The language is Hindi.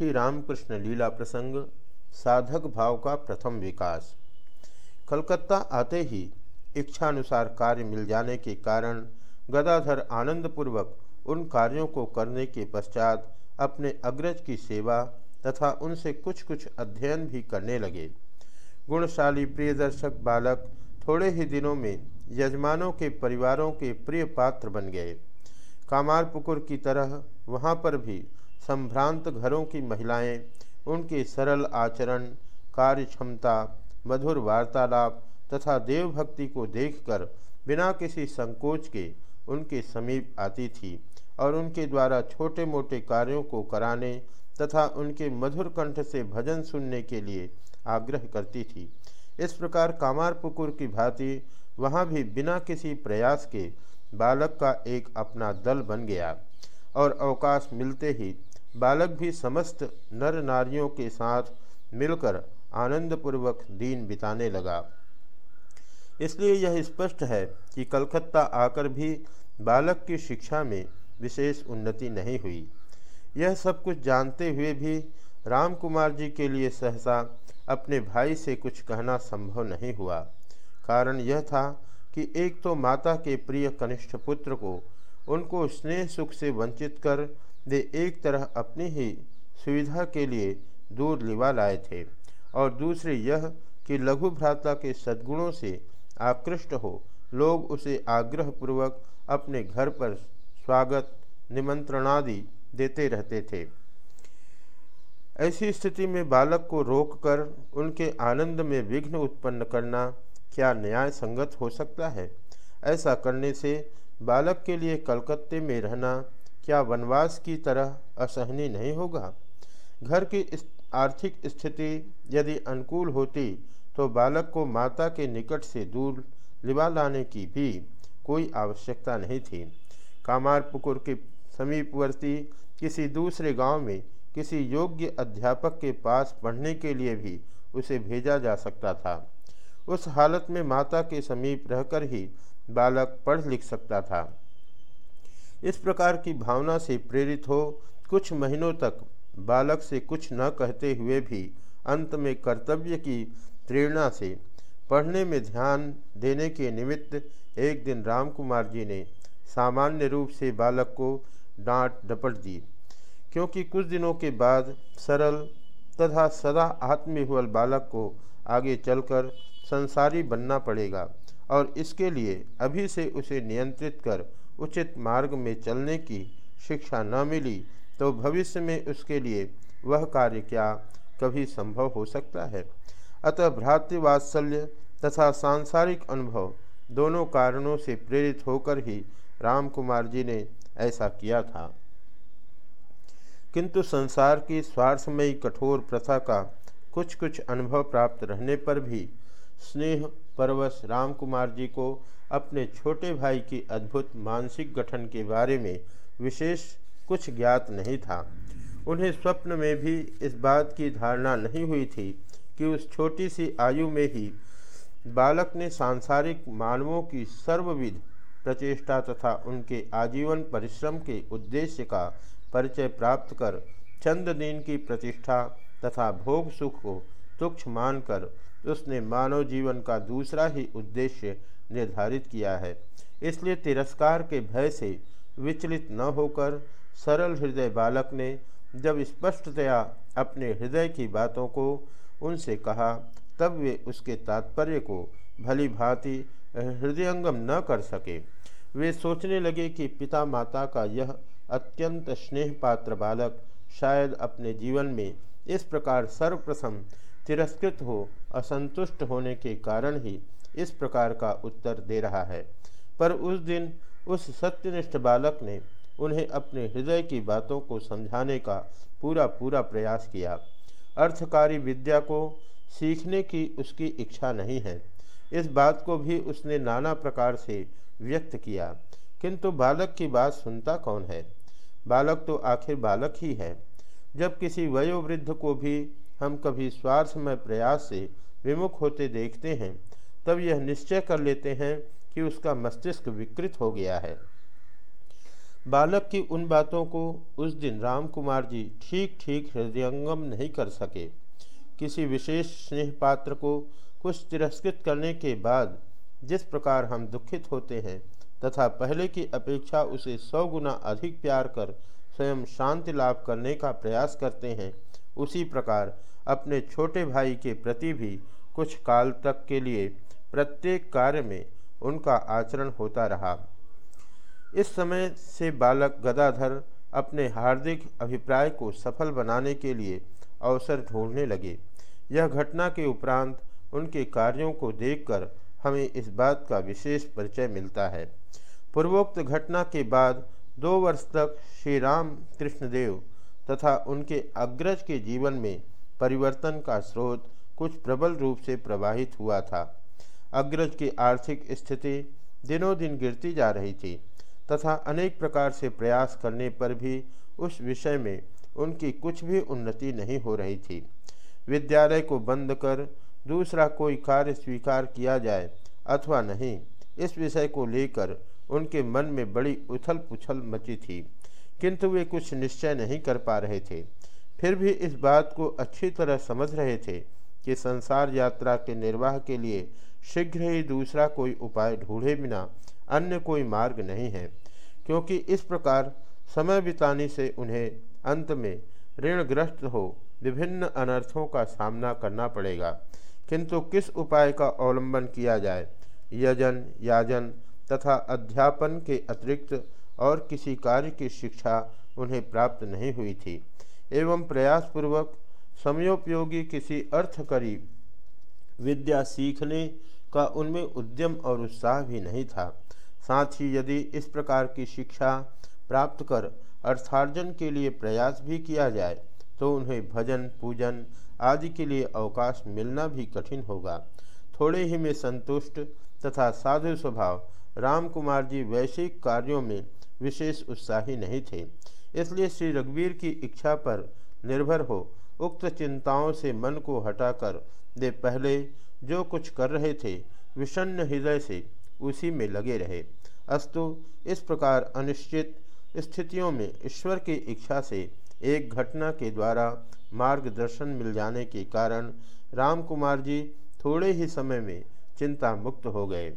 श्री रामकृष्ण लीला प्रसंग, साधक भाव का प्रथम विकास। कलकत्ता आते ही इच्छानुसार कार्य मिल जाने के कारण गदाधर आनंदपूर्वक उन कार्यों को करने के पश्चात अपने अग्रज की सेवा तथा उनसे कुछ कुछ अध्ययन भी करने लगे। गुणशाली प्रियदर्शक बालक थोड़े ही दिनों में यजमानों के परिवारों के प्रिय पात्र बन गए। कामारपुकुर की तरह वहाँ पर भी संभ्रांत घरों की महिलाएँ, उनके सरल आचरण कार्य क्षमता मधुर वार्तालाप तथा देवभक्ति को देखकर बिना किसी संकोच के उनके समीप आती थी और उनके द्वारा छोटे मोटे कार्यों को कराने तथा उनके मधुर कंठ से भजन सुनने के लिए आग्रह करती थी। इस प्रकार कामारपुकुर की भांति वहाँ भी बिना किसी प्रयास के बालक का एक अपना दल बन गया और अवकाश मिलते ही बालक भी समस्त नर नारियों के साथ मिलकर आनंदपूर्वक दिन बिताने लगा। इसलिए यह स्पष्ट है कि कलकत्ता आकर भी बालक की शिक्षा में विशेष उन्नति नहीं हुई। यह सब कुछ जानते हुए भी राम कुमार जी के लिए सहसा अपने भाई से कुछ कहना संभव नहीं हुआ। कारण यह था कि एक तो माता के प्रिय कनिष्ठ पुत्र को उनको स्नेह सुख से वंचित कर वे एक तरह अपनी ही सुविधा के लिए दूर लिवा लाए थे, और दूसरे यह कि लघु भ्राता के सद्गुणों से आकृष्ट हो, लोग उसे आग्रहपूर्वक अपने घर पर स्वागत, निमंत्रणादि देते रहते थे। ऐसी स्थिति में बालक को रोककर उनके आनंद में विघ्न उत्पन्न करना क्या न्याय संगत हो सकता है? ऐसा करने से बालक के लिए कलकत्ते में रहना क्या वनवास की तरह असहनीय नहीं होगा? घर की आर्थिक स्थिति यदि अनुकूल होती तो बालक को माता के निकट से दूर लिवा लाने की भी कोई आवश्यकता नहीं थी। कामारपुकुर के समीपवर्ती किसी दूसरे गाँव में किसी योग्य अध्यापक के पास पढ़ने के लिए भी उसे भेजा जा सकता था। उस हालत में माता के समीप रहकर ही बालक पढ़ लिख सकता था। इस प्रकार की भावना से प्रेरित हो, कुछ महीनों तक बालक से कुछ न कहते हुए भी अंत में कर्तव्य की प्रेरणा से पढ़ने में ध्यान देने के निमित्त एक दिन राम कुमार जी ने सामान्य रूप से बालक को डांट डपट दी। क्योंकि कुछ दिनों के बाद सरल तथा सदा आत्मविह्वल बालक को आगे चलकर संसारी बनना पड़ेगा और इसके लिए अभी से उसे नियंत्रित कर उचित मार्ग में चलने की शिक्षा न मिली तो भविष्य में उसके लिए वह कार्य क्या कभी संभव हो सकता है? अतः भ्रातृवात्सल्य तथा सांसारिक अनुभव दोनों कारणों से प्रेरित होकर ही राम कुमार जी ने ऐसा किया था। किंतु संसार की स्वार्थमयी कठोर प्रथा का कुछ कुछ अनुभव प्राप्त रहने पर भी स्नेह परवश राम कुमार जी को अपने छोटे भाई की अद्भुत मानसिक गठन के बारे में विशेष कुछ ज्ञात नहीं था। उन्हें स्वप्न में भी इस बात की धारणा नहीं हुई थी कि उस छोटी सी आयु में ही बालक ने सांसारिक मानवों की सर्वविध प्रचेष्टा तथा उनके आजीवन परिश्रम के उद्देश्य का परिचय प्राप्त कर चंद दिन की प्रतिष्ठा तथा भोग सुख को तुक्ष मानकर उसने मानव जीवन का दूसरा ही उद्देश्य निर्धारित किया है। इसलिए तिरस्कार के भय से विचलित न होकर सरल हृदय बालक ने जब स्पष्टतया अपने हृदय की बातों को उनसे कहा, तब वे उसके तात्पर्य को भली भांति हृदयंगम न कर सके। वे सोचने लगे कि पिता माता का यह अत्यंत स्नेह पात्र बालक शायद अपने जीवन में इस प्रकार सर्वप्रथम तिरस्कृत हो, असंतुष्ट होने के कारण ही इस प्रकार का उत्तर दे रहा है। पर उस दिन उस सत्यनिष्ठ बालक ने उन्हें अपने हृदय की बातों को समझाने का पूरा पूरा प्रयास किया। अर्थकारी विद्या को सीखने की उसकी इच्छा नहीं है। इस बात को भी उसने नाना प्रकार से व्यक्त किया। किंतु बालक की बात सुनता कौन है? बालक तो आखिर बालक ही है। जब किसी वयोवृद्ध को भी हम कभी स्वार्थमय प्रयास से विमुख होते देखते हैं, तब यह निश्चय कर लेते हैं कि उसका मस्तिष्क विकृत हो गया है। बालक की उन बातों को उस दिन राम कुमार जी ठीक ठीक हृदयंगम नहीं कर सके। किसी विशेष स्नेह पात्र को कुछ तिरस्कृत करने के बाद जिस प्रकार हम दुखित होते हैं, तथा पहले की अपेक्षा उसे सौ गुना अधिक प्यार कर स्वयं शांति लाभ करने का प्रयास करते हैं। उसी प्रकार अपने छोटे भाई के प्रति भी कुछ काल तक के लिए प्रत्येक कार्य में उनका आचरण होता रहा। इस समय से बालक गदाधर अपने हार्दिक अभिप्राय को सफल बनाने के लिए अवसर ढूँढने लगे। यह घटना के उपरांत उनके कार्यों को देखकर हमें इस बात का विशेष परिचय मिलता है। पूर्वोक्त घटना के बाद दो वर्ष तक श्री राम कृष्णदेव तथा उनके अग्रज के जीवन में परिवर्तन का स्रोत कुछ प्रबल रूप से प्रवाहित हुआ था। अग्रज की आर्थिक स्थिति दिनों दिन गिरती जा रही थी तथा अनेक प्रकार से प्रयास करने पर भी उस विषय में उनकी कुछ भी उन्नति नहीं हो रही थी। विद्यालय को बंद कर दूसरा कोई कार्य स्वीकार किया जाए अथवा नहीं, इस विषय को लेकर उनके मन में बड़ी उथल पुछल मची थी, किंतु वे कुछ निश्चय नहीं कर पा रहे थे। फिर भी इस बात को अच्छी तरह समझ रहे थे कि संसार यात्रा के निर्वाह के लिए शीघ्र ही दूसरा कोई उपाय ढूंढे बिना अन्य कोई मार्ग नहीं है, क्योंकि इस प्रकार समय बिताने से उन्हें अंत में ऋणग्रस्त हो विभिन्न अनर्थों का सामना करना पड़ेगा। किंतु किस उपाय का अवलंबन किया जाए? यजन, याजन तथा अध्यापन के अतिरिक्त और किसी कार्य की शिक्षा उन्हें प्राप्त नहीं हुई थी। एवं प्रयासपूर्वक समयोपयोगी किसी अर्थ अर्थकरी विद्या सीखने का उनमें उद्यम और उत्साह भी नहीं था। साथ ही यदि इस प्रकार की शिक्षा प्राप्त कर अर्थार्जन के लिए प्रयास भी किया जाए तो उन्हें भजन, पूजन आदि के लिए अवकाश मिलना भी कठिन होगा। थोड़े ही में संतुष्ट तथा साधु स्वभाव राम कुमार जी वैश्विक कार्यों में विशेष उत्साही नहीं थे, इसलिए श्री रघुवीर की इच्छा पर निर्भर हो, उक्त चिंताओं से मन को हटाकर वे पहले जो कुछ कर रहे थे, विषन्न हृदय से उसी में लगे रहे। अस्तु, इस प्रकार अनिश्चित स्थितियों में ईश्वर की इच्छा से एक घटना के द्वारा मार्गदर्शन मिल जाने के कारण राम कुमार जी थोड़े ही समय में चिंता मुक्त हो गए।